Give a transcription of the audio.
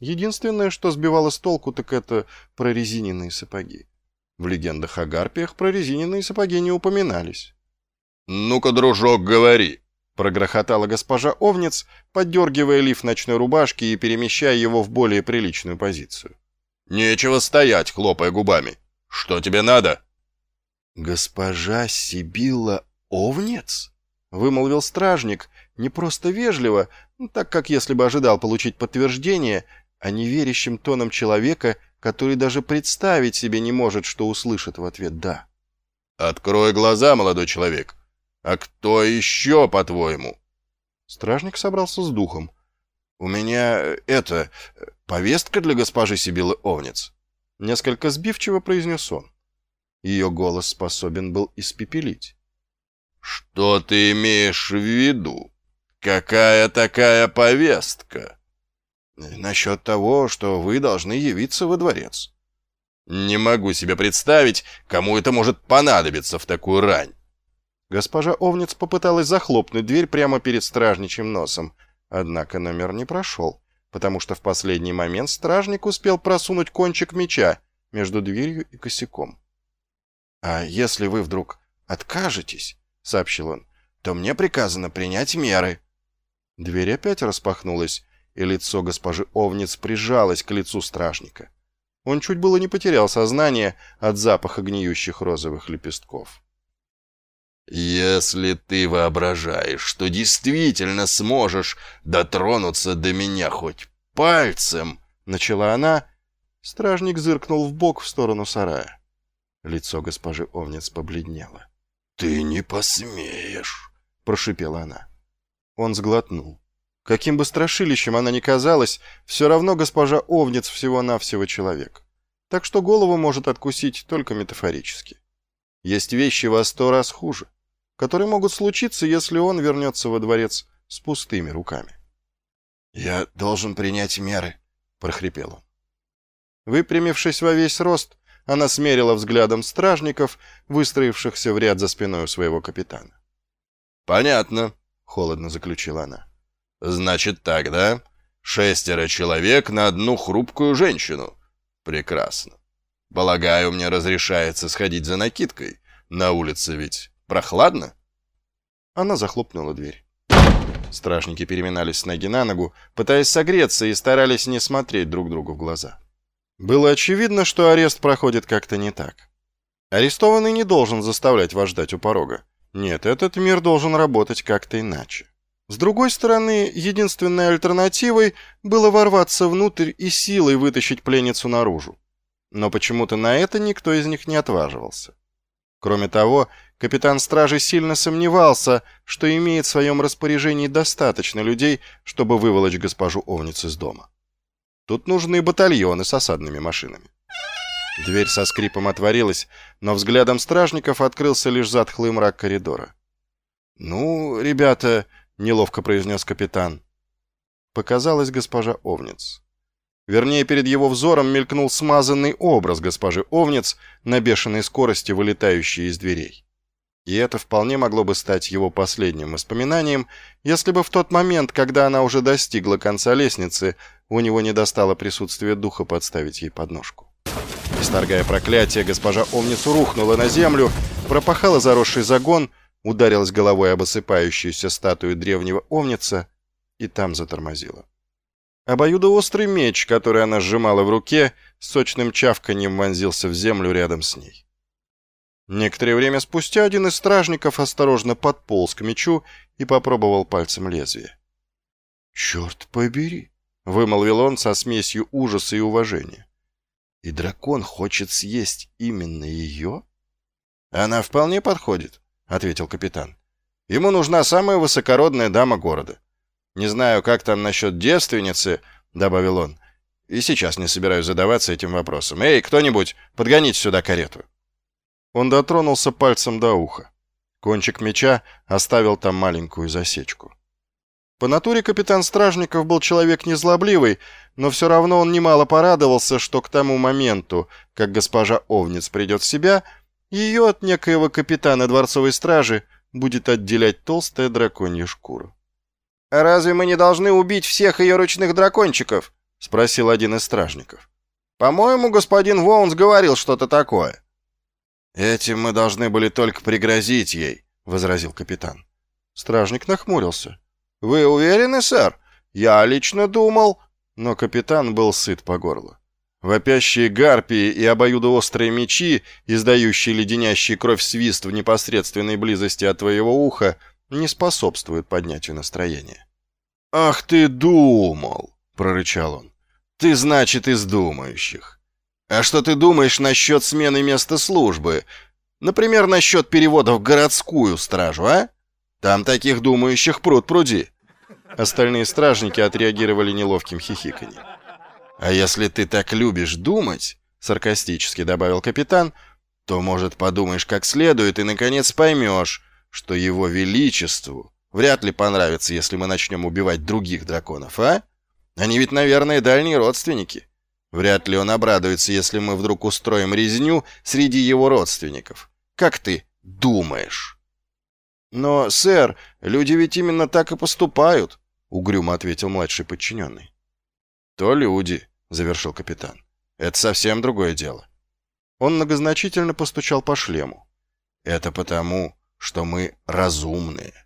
Единственное, что сбивало с толку, так это прорезиненные сапоги. В легендах о гарпиях прорезиненные сапоги не упоминались. «Ну-ка, дружок, говори!» — прогрохотала госпожа Овнец, поддергивая лиф ночной рубашки и перемещая его в более приличную позицию. «Нечего стоять, хлопая губами. Что тебе надо?» «Госпожа Сибила Овнец?» — вымолвил стражник, не просто вежливо, так как если бы ожидал получить подтверждение, а неверящим тоном человека, который даже представить себе не может, что услышит в ответ «да». «Открой глаза, молодой человек. А кто еще, по-твоему?» Стражник собрался с духом. «У меня, э, это, повестка для госпожи Сибилы Овнец», — несколько сбивчиво произнес он. Ее голос способен был испепелить. «Что ты имеешь в виду? Какая такая повестка?» «Насчет того, что вы должны явиться во дворец». «Не могу себе представить, кому это может понадобиться в такую рань». Госпожа Овнец попыталась захлопнуть дверь прямо перед стражничьим носом, однако номер не прошел, потому что в последний момент стражник успел просунуть кончик меча между дверью и косяком. «А если вы вдруг откажетесь, — сообщил он, — то мне приказано принять меры». Дверь опять распахнулась, и лицо госпожи Овниц прижалось к лицу стражника. Он чуть было не потерял сознание от запаха гниющих розовых лепестков. «Если ты воображаешь, что действительно сможешь дотронуться до меня хоть пальцем», — начала она, стражник зыркнул в бок в сторону сарая. Лицо госпожи Овниц побледнело. «Ты не посмеешь!» — прошипела она. Он сглотнул. Каким бы страшилищем она ни казалась, все равно госпожа Овниц всего-навсего человек. Так что голову может откусить только метафорически. Есть вещи во сто раз хуже, которые могут случиться, если он вернется во дворец с пустыми руками. «Я должен принять меры», — прохрипел он. Выпрямившись во весь рост, она смерила взглядом стражников, выстроившихся в ряд за спиной у своего капитана. «Понятно», — холодно заключила она. «Значит так, да? Шестеро человек на одну хрупкую женщину. Прекрасно. Полагаю, мне разрешается сходить за накидкой. На улице ведь прохладно?» Она захлопнула дверь. Стражники переминались с ноги на ногу, пытаясь согреться и старались не смотреть друг другу в глаза. Было очевидно, что арест проходит как-то не так. Арестованный не должен заставлять вас ждать у порога. Нет, этот мир должен работать как-то иначе. С другой стороны, единственной альтернативой было ворваться внутрь и силой вытащить пленницу наружу. Но почему-то на это никто из них не отваживался. Кроме того, капитан стражи сильно сомневался, что имеет в своем распоряжении достаточно людей, чтобы выволочь госпожу Овниц из дома. Тут нужны батальоны с осадными машинами. Дверь со скрипом отворилась, но взглядом стражников открылся лишь затхлый мрак коридора. «Ну, ребята», — неловко произнес капитан. Показалась госпожа Овниц. Вернее, перед его взором мелькнул смазанный образ госпожи Овниц на бешеной скорости, вылетающей из дверей. И это вполне могло бы стать его последним воспоминанием, если бы в тот момент, когда она уже достигла конца лестницы, у него не достало присутствия духа подставить ей подножку. Исторгая проклятие, госпожа Омницу рухнула на землю, пропахала заросший загон, ударилась головой об осыпающуюся статую древнего Омница и там затормозила. Обоюдоострый меч, который она сжимала в руке, сочным чавканьем вонзился в землю рядом с ней. Некоторое время спустя один из стражников осторожно подполз к мечу и попробовал пальцем лезвие. «Черт побери!» — вымолвил он со смесью ужаса и уважения. «И дракон хочет съесть именно ее?» «Она вполне подходит», — ответил капитан. «Ему нужна самая высокородная дама города. Не знаю, как там насчет девственницы», — добавил он. «И сейчас не собираюсь задаваться этим вопросом. Эй, кто-нибудь, подгоните сюда карету». Он дотронулся пальцем до уха. Кончик меча оставил там маленькую засечку. По натуре капитан Стражников был человек незлобливый, но все равно он немало порадовался, что к тому моменту, как госпожа Овниц придет в себя, ее от некоего капитана дворцовой стражи будет отделять толстая драконья шкура. «А разве мы не должны убить всех ее ручных дракончиков?» — спросил один из стражников. «По-моему, господин Воунс говорил что-то такое». «Этим мы должны были только пригрозить ей», — возразил капитан. Стражник нахмурился. «Вы уверены, сэр? Я лично думал...» Но капитан был сыт по горло. Вопящие гарпии и обоюдоострые мечи, издающие леденящий кровь свист в непосредственной близости от твоего уха, не способствуют поднятию настроения. «Ах ты думал!» — прорычал он. «Ты, значит, из думающих. А что ты думаешь насчет смены места службы? Например, насчет перевода в городскую стражу, а? Там таких думающих пруд пруди». Остальные стражники отреагировали неловким хихиканьем. «А если ты так любишь думать, — саркастически добавил капитан, — то, может, подумаешь как следует и, наконец, поймешь, что его величеству вряд ли понравится, если мы начнем убивать других драконов, а? Они ведь, наверное, дальние родственники. Вряд ли он обрадуется, если мы вдруг устроим резню среди его родственников. Как ты думаешь?» «Но, сэр, люди ведь именно так и поступают», — угрюмо ответил младший подчиненный. «То люди», — завершил капитан. «Это совсем другое дело». Он многозначительно постучал по шлему. «Это потому, что мы разумные».